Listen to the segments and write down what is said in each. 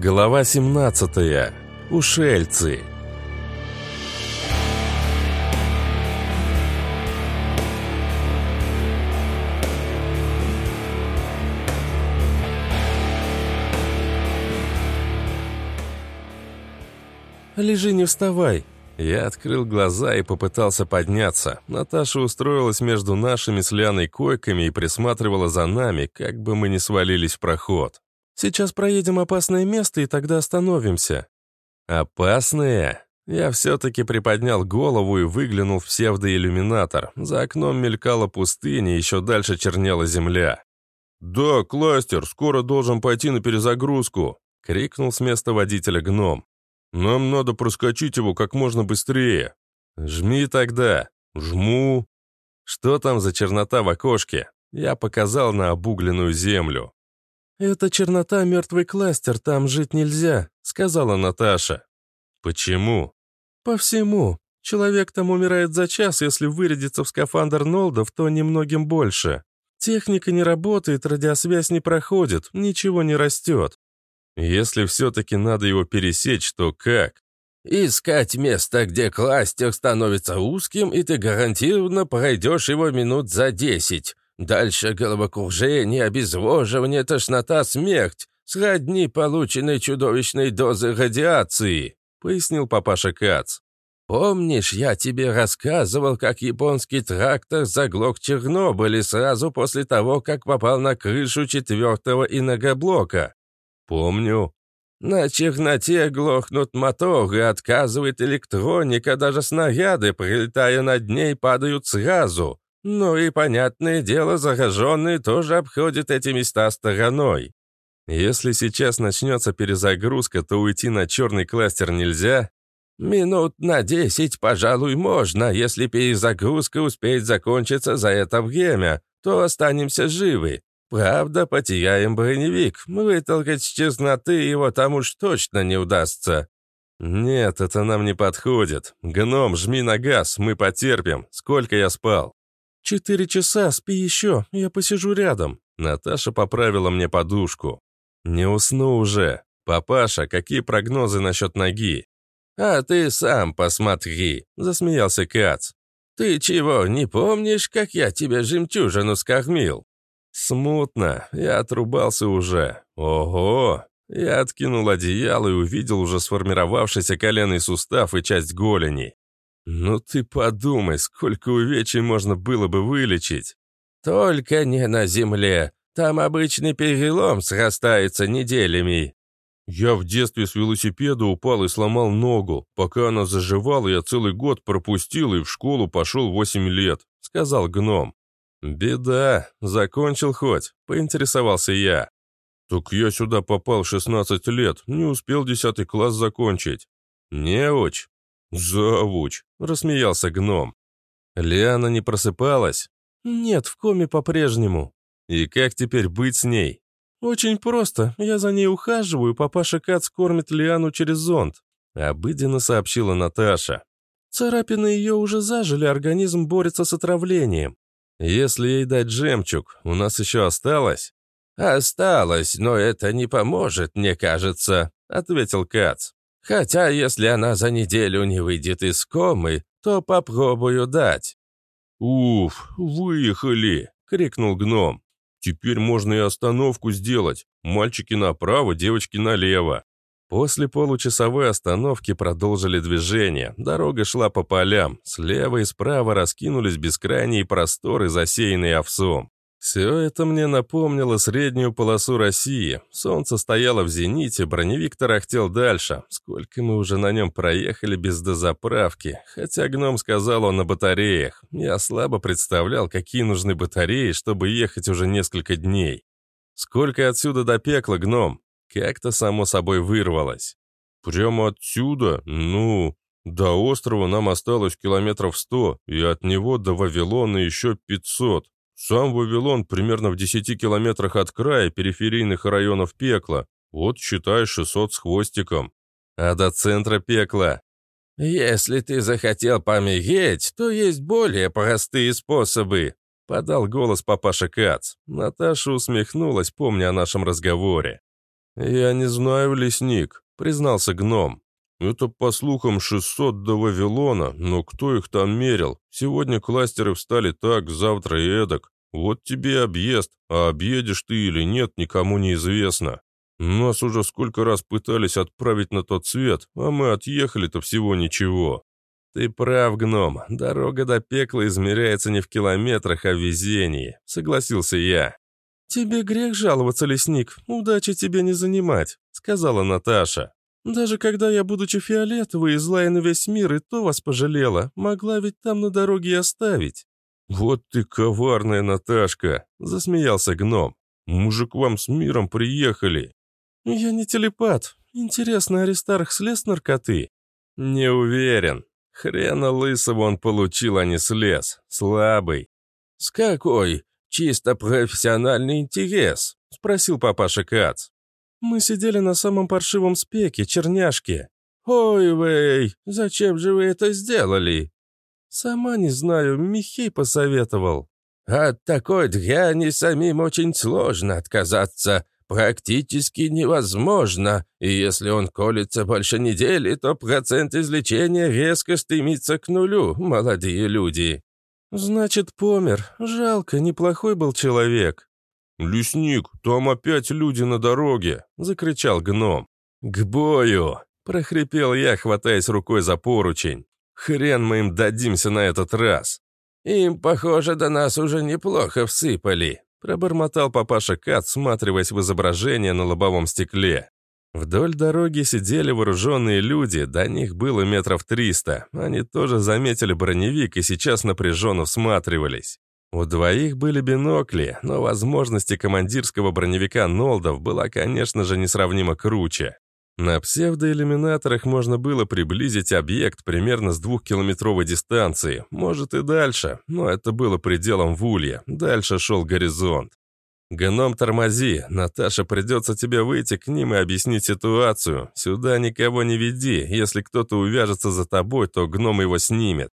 Глава 17. Ушельцы. «Лежи, не вставай!» Я открыл глаза и попытался подняться. Наташа устроилась между нашими с Ляной койками и присматривала за нами, как бы мы не свалились в проход. «Сейчас проедем опасное место, и тогда остановимся». «Опасное?» Я все-таки приподнял голову и выглянул в псевдоиллюминатор. За окном мелькала пустыня, еще дальше чернела земля. «Да, кластер, скоро должен пойти на перезагрузку!» — крикнул с места водителя гном. Нам надо проскочить его как можно быстрее. Жми тогда. Жму. Что там за чернота в окошке? Я показал на обугленную землю. «Это чернота мертвый кластер, там жить нельзя», — сказала Наташа. «Почему?» «По всему. Человек там умирает за час, если вырядиться в скафандр Нолдов, то немногим больше. Техника не работает, радиосвязь не проходит, ничего не растет. Если все-таки надо его пересечь, то как? Искать место, где кластер становится узким, и ты гарантированно пройдешь его минут за десять. Дальше головокружение, обезвоживание, тошнота, смерть, сродни полученной чудовищной дозы радиации», — пояснил папаша Кац. «Помнишь, я тебе рассказывал, как японский трактор заглох Чернобыль сразу после того, как попал на крышу четвертого энергоблока? «Помню». «На черноте глохнут моторы, отказывает электроника, даже снаряды, прилетая над ней, падают сразу. Ну и, понятное дело, зараженные тоже обходят эти места стороной. Если сейчас начнется перезагрузка, то уйти на черный кластер нельзя?» «Минут на десять, пожалуй, можно. Если перезагрузка успеет закончиться за это время, то останемся живы. Правда, потеряем броневик. Вытолкать с честноты его там уж точно не удастся. Нет, это нам не подходит. Гном, жми на газ, мы потерпим. Сколько я спал? Четыре часа, спи еще, я посижу рядом. Наташа поправила мне подушку. Не усну уже. Папаша, какие прогнозы насчет ноги? А ты сам посмотри, засмеялся Кац. Ты чего, не помнишь, как я тебе жемчужину скормил? Смутно. Я отрубался уже. Ого! Я откинул одеяло и увидел уже сформировавшийся коленный сустав и часть голени. Ну ты подумай, сколько увечий можно было бы вылечить. Только не на земле. Там обычный перелом срастается неделями. Я в детстве с велосипеда упал и сломал ногу. Пока она заживала, я целый год пропустил и в школу пошел восемь лет», — сказал гном. «Беда. Закончил хоть?» — поинтересовался я. «Так я сюда попал 16 лет, не успел 10 класс закончить». «Неуч?» «Завуч», — рассмеялся гном. «Лиана не просыпалась?» «Нет, в коме по-прежнему». «И как теперь быть с ней?» «Очень просто. Я за ней ухаживаю, папаша Кац кормит Лиану через зонд», — обыденно сообщила Наташа. «Царапины ее уже зажили, организм борется с отравлением. «Если ей дать жемчуг, у нас еще осталось?» «Осталось, но это не поможет, мне кажется», — ответил Кац. «Хотя, если она за неделю не выйдет из комы, то попробую дать». «Уф, выехали!» — крикнул гном. «Теперь можно и остановку сделать. Мальчики направо, девочки налево». После получасовой остановки продолжили движение. Дорога шла по полям. Слева и справа раскинулись бескрайние просторы, засеянные овсом. Все это мне напомнило среднюю полосу России. Солнце стояло в зените, броневик тарахтел дальше. Сколько мы уже на нем проехали без дозаправки. Хотя гном сказал он на батареях. Я слабо представлял, какие нужны батареи, чтобы ехать уже несколько дней. Сколько отсюда до пекла, гном? Как-то само собой вырвалось. «Прямо отсюда? Ну, до острова нам осталось километров сто, и от него до Вавилона еще пятьсот. Сам Вавилон примерно в десяти километрах от края периферийных районов пекла. Вот, считай, 600 с хвостиком. А до центра пекла? Если ты захотел помереть, то есть более простые способы, подал голос папаша Кац. Наташа усмехнулась, помня о нашем разговоре. «Я не знаю, лесник», — признался гном. «Это, по слухам, 600 до Вавилона, но кто их там мерил? Сегодня кластеры встали так, завтра и эдак. Вот тебе объезд, а объедешь ты или нет, никому не известно. Нас уже сколько раз пытались отправить на тот свет, а мы отъехали-то всего ничего». «Ты прав, гном. Дорога до пекла измеряется не в километрах, а в везении», — согласился я. «Тебе грех жаловаться, лесник. Удачи тебе не занимать», — сказала Наташа. «Даже когда я, будучи фиолетовой злая на весь мир, и то вас пожалела, могла ведь там на дороге оставить». «Вот ты коварная, Наташка!» — засмеялся гном. «Мы же к вам с миром приехали!» «Я не телепат. Интересно, Аристарх слез наркоты?» «Не уверен. Хрена лысого он получил, а не слез. Слабый». «С какой? Чисто профессиональный интерес?» — спросил папаша Кац. «Мы сидели на самом паршивом спеке, черняшке». «Ой, вей, зачем же вы это сделали?» «Сама не знаю, Михей посоветовал». «От такой дряни самим очень сложно отказаться. Практически невозможно, и если он колется больше недели, то процент излечения резко стремится к нулю, молодые люди». «Значит, помер. Жалко, неплохой был человек». «Лесник, там опять люди на дороге!» — закричал гном. «К бою!» — прохрипел я, хватаясь рукой за поручень. «Хрен мы им дадимся на этот раз!» «Им, похоже, до нас уже неплохо всыпали», — пробормотал папаша Кат, всматриваясь в изображение на лобовом стекле. Вдоль дороги сидели вооруженные люди, до них было метров триста. Они тоже заметили броневик и сейчас напряженно всматривались. У двоих были бинокли, но возможности командирского броневика Нолдов была, конечно же, несравнимо круче. На псевдоиллюминаторах можно было приблизить объект примерно с двухкилометровой дистанции, может и дальше, но это было пределом Вулья, дальше шел горизонт. «Гном, тормози, Наташа, придется тебе выйти к ним и объяснить ситуацию. Сюда никого не веди, если кто-то увяжется за тобой, то гном его снимет».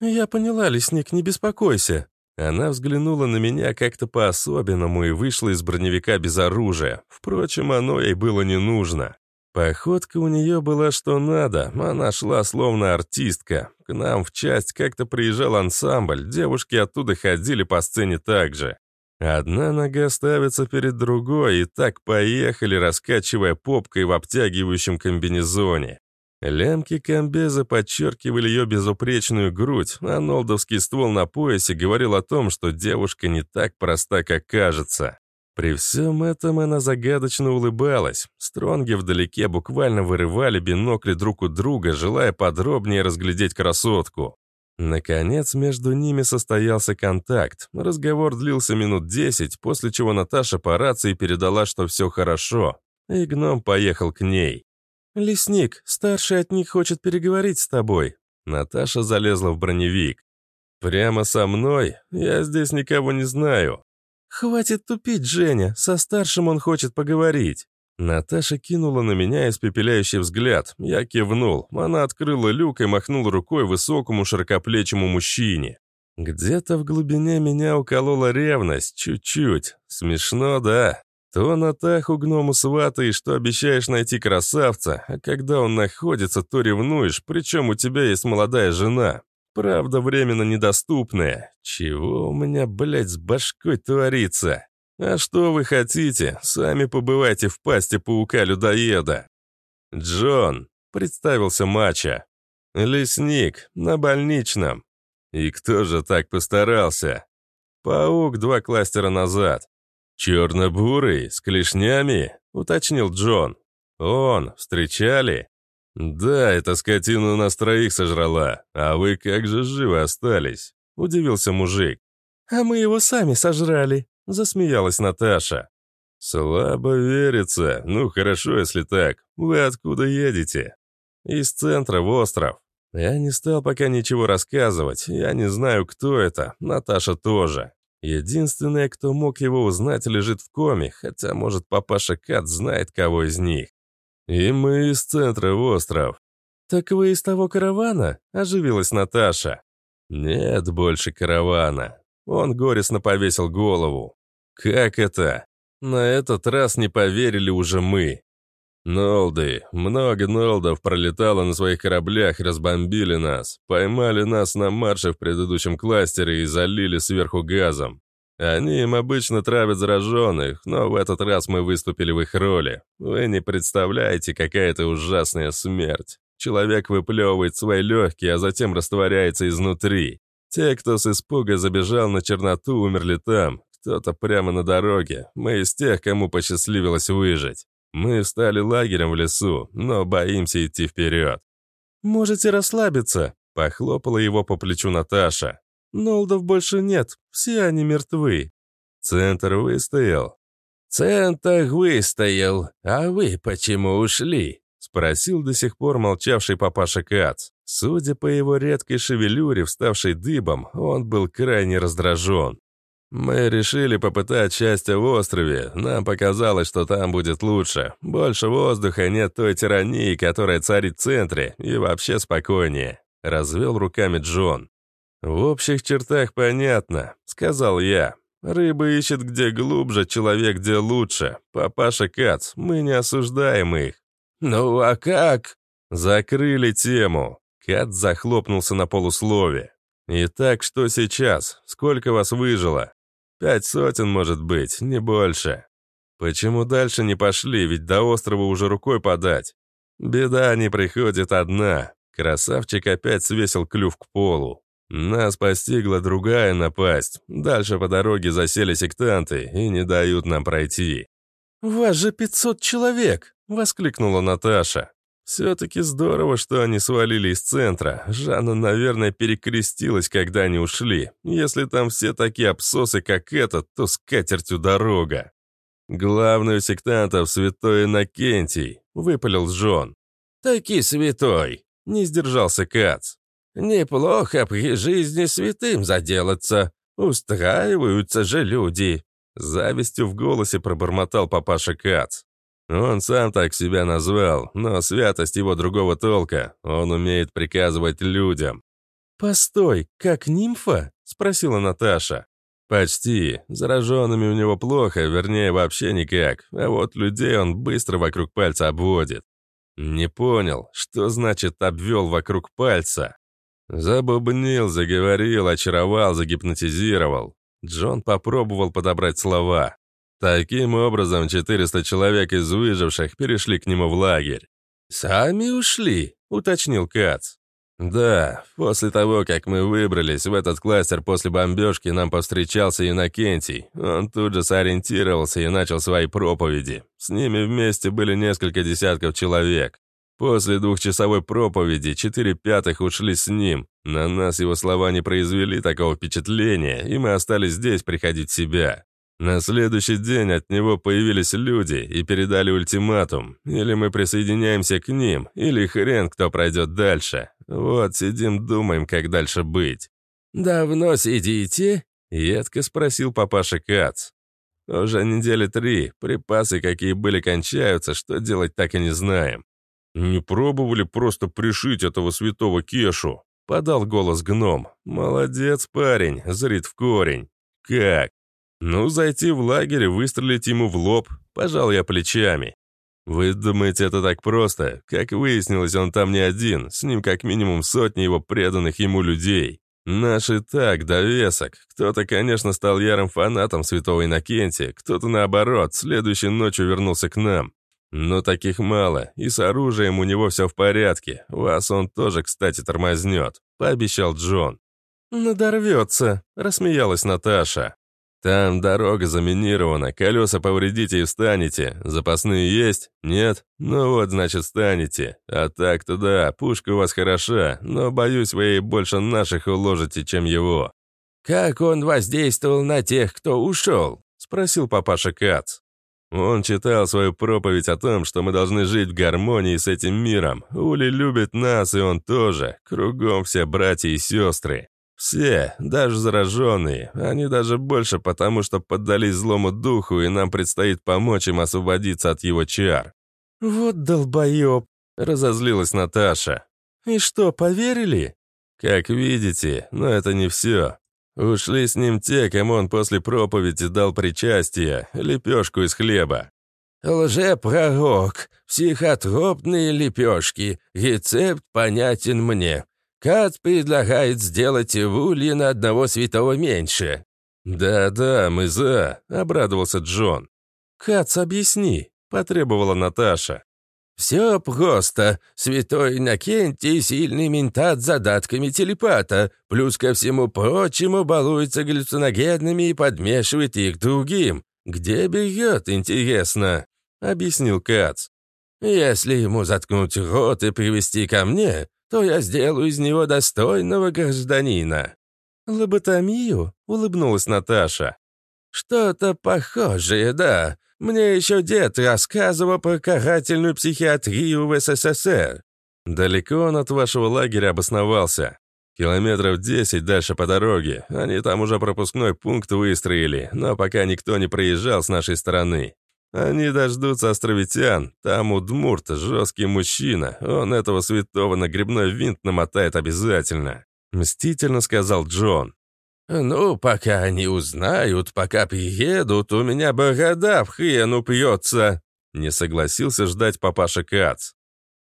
«Я поняла, лесник, не беспокойся». Она взглянула на меня как-то по-особенному и вышла из броневика без оружия. Впрочем, оно ей было не нужно. Походка у нее была что надо, она шла словно артистка. К нам в часть как-то приезжал ансамбль, девушки оттуда ходили по сцене так же. Одна нога ставится перед другой, и так поехали, раскачивая попкой в обтягивающем комбинезоне. Лямки комбеза подчеркивали ее безупречную грудь, а нолдовский ствол на поясе говорил о том, что девушка не так проста, как кажется. При всем этом она загадочно улыбалась. Стронги вдалеке буквально вырывали бинокли друг у друга, желая подробнее разглядеть красотку. Наконец, между ними состоялся контакт. Разговор длился минут десять, после чего Наташа по рации передала, что все хорошо, и гном поехал к ней. «Лесник, старший от них хочет переговорить с тобой». Наташа залезла в броневик. «Прямо со мной? Я здесь никого не знаю». «Хватит тупить, Женя, со старшим он хочет поговорить». Наташа кинула на меня испепеляющий взгляд. Я кивнул. Она открыла люк и махнула рукой высокому широкоплечему мужчине. Где-то в глубине меня уколола ревность, чуть-чуть. Смешно, да? То на таху гному сватаешь, что обещаешь найти красавца, а когда он находится, то ревнуешь, причем у тебя есть молодая жена. Правда, временно недоступная. Чего у меня, блядь, с башкой творится? А что вы хотите? Сами побывайте в пасти паука-людоеда. Джон, представился Мача. Лесник, на больничном. И кто же так постарался? Паук два кластера назад. Черно-бурый, с клешнями, уточнил Джон. Он, встречали? Да, эта скотина нас троих сожрала. А вы как же живы остались? Удивился мужик. А мы его сами сожрали, Засмеялась Наташа. «Слабо верится. Ну, хорошо, если так. Вы откуда едете?» «Из центра в остров. Я не стал пока ничего рассказывать. Я не знаю, кто это. Наташа тоже. Единственное, кто мог его узнать, лежит в коме, хотя, может, папаша Кат знает, кого из них. И мы из центра в остров. «Так вы из того каравана?» – оживилась Наташа. «Нет больше каравана». Он горестно повесил голову. «Как это?» На этот раз не поверили уже мы. Нолды, много нолдов пролетало на своих кораблях, разбомбили нас, поймали нас на марше в предыдущем кластере и залили сверху газом. Они им обычно травят зараженных, но в этот раз мы выступили в их роли. Вы не представляете, какая это ужасная смерть. Человек выплевывает свои легкие, а затем растворяется изнутри. Те, кто с испуга забежал на черноту, умерли там. Кто-то прямо на дороге. Мы из тех, кому посчастливилось выжить. Мы встали лагерем в лесу, но боимся идти вперед. «Можете расслабиться», — похлопала его по плечу Наташа. «Нолдов больше нет, все они мертвы». Центр выстоял. «Центр выстоял, а вы почему ушли?» — спросил до сих пор молчавший папаша Кац. Судя по его редкой шевелюре, вставшей дыбом, он был крайне раздражен. Мы решили попытать счастье в острове. Нам показалось, что там будет лучше. Больше воздуха, нет той тирании, которая царит в центре, и вообще спокойнее. Развел руками Джон. «В общих чертах понятно», — сказал я. «Рыба ищет где глубже, человек где лучше. Папаша Кац, мы не осуждаем их». «Ну а как?» «Закрыли тему». Кац захлопнулся на полуслове. «Итак, что сейчас? Сколько вас выжило?» Пять сотен, может быть, не больше. Почему дальше не пошли, ведь до острова уже рукой подать? Беда не приходит одна. Красавчик опять свесил клюв к полу. Нас постигла другая напасть. Дальше по дороге засели сектанты и не дают нам пройти. «Вас же пятьсот человек!» — воскликнула Наташа. Все-таки здорово, что они свалили из центра. Жанна, наверное, перекрестилась, когда они ушли. Если там все такие обсосы, как этот, то с катертью дорога. Главный у сектантов святой Иннокентий, выпалил Джон. Таки святой, не сдержался Кац. Неплохо при жизни святым заделаться. Устраиваются же люди. Завистью в голосе пробормотал папаша Кац. Он сам так себя назвал, но святость его другого толка. Он умеет приказывать людям. «Постой, как нимфа?» — спросила Наташа. «Почти. Зараженными у него плохо, вернее, вообще никак. А вот людей он быстро вокруг пальца обводит». «Не понял, что значит обвел вокруг пальца?» Забубнил, заговорил, очаровал, загипнотизировал. Джон попробовал подобрать слова. Таким образом, 400 человек из выживших перешли к нему в лагерь. «Сами ушли?» — уточнил Кац. «Да, после того, как мы выбрались в этот кластер после бомбежки, нам повстречался Иннокентий. Он тут же сориентировался и начал свои проповеди. С ними вместе были несколько десятков человек. После двухчасовой проповеди четыре пятых ушли с ним. На нас его слова не произвели такого впечатления, и мы остались здесь приходить в себя. На следующий день от него появились люди и передали ультиматум. Или мы присоединяемся к ним, или хрен кто пройдет дальше. Вот сидим, думаем, как дальше быть. «Давно сидите?» — едко спросил папаша Кац. «Уже недели три. Припасы, какие были, кончаются. Что делать, так и не знаем». «Не пробовали просто пришить этого святого Кешу?» — подал голос гном. «Молодец, парень, зрит в корень. Как?» Ну, зайти в лагерь и выстрелить ему в лоб. Пожал я плечами. Вы думаете, это так просто? Как выяснилось, он там не один. С ним как минимум сотни его преданных ему людей. Наши так, довесок. Кто-то, конечно, стал ярым фанатом святого Иннокентия, кто-то, наоборот, следующей ночью вернулся к нам. Но таких мало, и с оружием у него все в порядке. Вас он тоже, кстати, тормознет», — пообещал Джон. «Надорвется», — рассмеялась Наташа. Там дорога заминирована, колеса повредите и встанете. Запасные есть? Нет? Ну вот, значит, встанете. А так-то да, пушка у вас хороша, но, боюсь, вы ей больше наших уложите, чем его». «Как он воздействовал на тех, кто ушел?» — спросил папаша Кац. Он читал свою проповедь о том, что мы должны жить в гармонии с этим миром. Ули любит нас, и он тоже. Кругом все братья и сестры. Все, даже зараженные, они даже больше, потому что поддались злому духу, и нам предстоит помочь им освободиться от его чар». «Вот долбоеб!» — разозлилась Наташа. «И что, поверили?» «Как видите, но это не все. Ушли с ним те, кому он после проповеди дал причастие, лепешку из хлеба. «Лжепророк, психотропные лепешки, рецепт понятен мне. Кат предлагает сделать вульи на одного святого меньше». «Да-да, мы за», — обрадовался Джон. «Кац, объясни», — потребовала Наташа. «Все просто. Святой Иннокентий — сильный ментат с задатками телепата, плюс ко всему прочему балуется галлюциногенными и подмешивает их другим. Где берет, интересно?» — объяснил Кац. «Если ему заткнуть рот и привести ко мне, то я сделаю из него достойного гражданина». «Лоботомию?» — улыбнулась Наташа. «Что-то похожее, да. Мне еще дед рассказывал про карательную психиатрию в СССР». «Далеко он от вашего лагеря обосновался. Километров десять дальше по дороге. Они там уже пропускной пункт выстроили, но пока никто не проезжал с нашей стороны. Они дождутся островитян. Там Удмурт, жесткий мужчина. Он этого святого на грибной винт намотает обязательно», — мстительно сказал Джон. «Ну, пока они узнают, пока приедут, у меня борода в хрен упьется!» Не согласился ждать папаша Кац.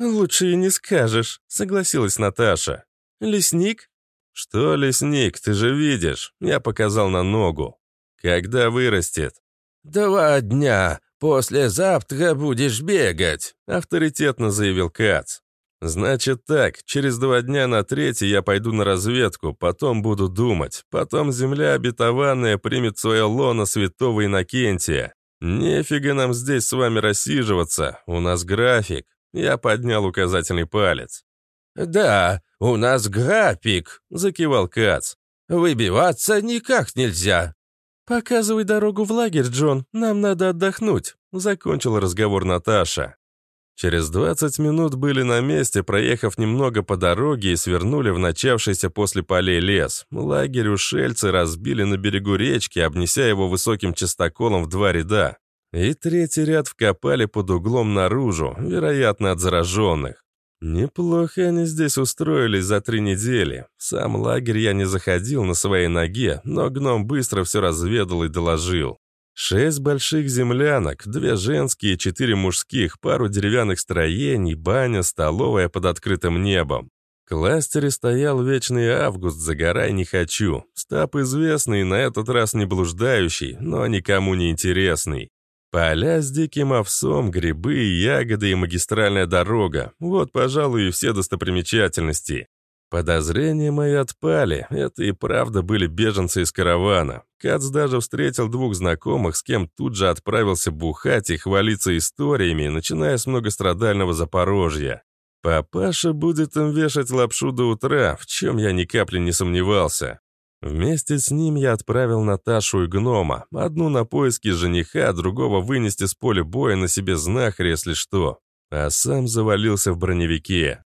«Лучше и не скажешь», — согласилась Наташа. «Лесник?» «Что лесник? Ты же видишь!» Я показал на ногу. «Когда вырастет?» «Два дня. Послезавтра будешь бегать», — авторитетно заявил Кац. «Значит так, через два дня на третий я пойду на разведку, потом буду думать. Потом земля обетованная примет свое лоно святого Иннокентия. Нефига нам здесь с вами рассиживаться, у нас график». Я поднял указательный палец. «Да, у нас график», — закивал Кац. «Выбиваться никак нельзя». «Показывай дорогу в лагерь, Джон, нам надо отдохнуть», — закончил разговор Наташа. Через 20 минут были на месте, проехав немного по дороге и свернули в начавшийся после полей лес. Лагерь у шельцы разбили на берегу речки, обнеся его высоким частоколом в два ряда. И третий ряд вкопали под углом наружу, вероятно, от зараженных. Неплохо они здесь устроились за три недели. сам лагерь я не заходил на своей ноге, но гном быстро все разведал и доложил. Шесть больших землянок, две женские, четыре мужских, пару деревянных строений, баня, столовая под открытым небом. В кластере стоял вечный август, загорай не хочу. Стаб известный, на этот раз не блуждающий, но никому не интересный. Поля с диким овсом, грибы, ягоды и магистральная дорога. Вот, пожалуй, и все достопримечательности. Подозрения мои отпали, это и правда были беженцы из каравана. Кац даже встретил двух знакомых, с кем тут же отправился бухать и хвалиться историями, начиная с многострадального Запорожья. Папаша будет им вешать лапшу до утра, в чем я ни капли не сомневался. Вместе с ним я отправил Наташу и гнома, одну на поиски жениха, другого вынести с поля боя на себе знахарь, если что, а сам завалился в броневике.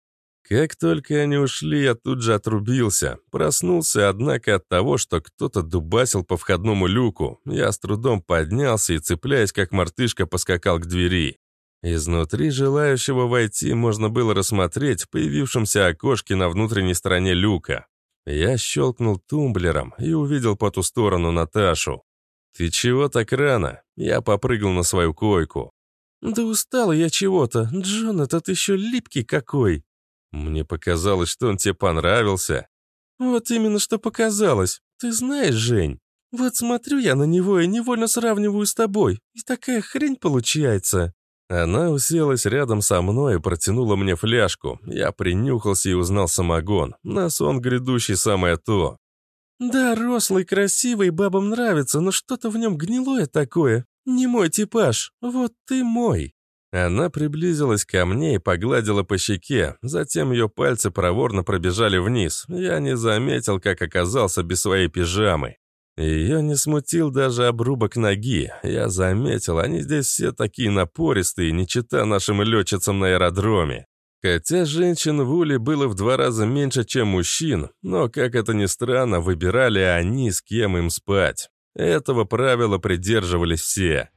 Как только они ушли, я тут же отрубился. Проснулся, однако, от того, что кто-то дубасил по входному люку. Я с трудом поднялся и, цепляясь как мартышка, поскакал к двери. Изнутри желающего войти можно было рассмотреть появившемся окошке на внутренней стороне люка. Я щелкнул тумблером и увидел по ту сторону Наташу. «Ты чего так рано?» Я попрыгал на свою койку. «Да устал я чего-то. Джон, этот еще липкий какой!» Мне показалось, что он тебе понравился. Вот именно что показалось. Ты знаешь, Жень, вот смотрю я на него и невольно сравниваю с тобой. И такая хрень получается. Она уселась рядом со мной и протянула мне фляжку. Я принюхался и узнал самогон. На сон грядущий самое то. Да, рослый, красивый, бабам нравится, но что-то в нем гнилое такое. Не мой типаж. Вот ты мой. Она приблизилась ко мне и погладила по щеке, затем ее пальцы проворно пробежали вниз. Я не заметил, как оказался без своей пижамы. Ее не смутил даже обрубок ноги. Я заметил, они здесь все такие напористые, не чита нашим летчицам на аэродроме. Хотя женщин в Уле было в два раза меньше, чем мужчин, но, как это ни странно, выбирали они, с кем им спать. Этого правила придерживались все.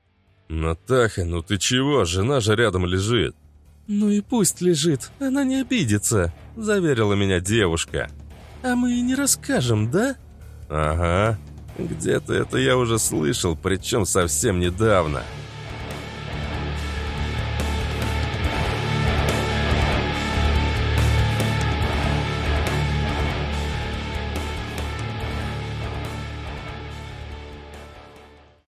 «Натаха, ну ты чего? Жена же рядом лежит». «Ну и пусть лежит, она не обидится», — заверила меня девушка. «А мы и не расскажем, да?» «Ага. Где-то это я уже слышал, причем совсем недавно».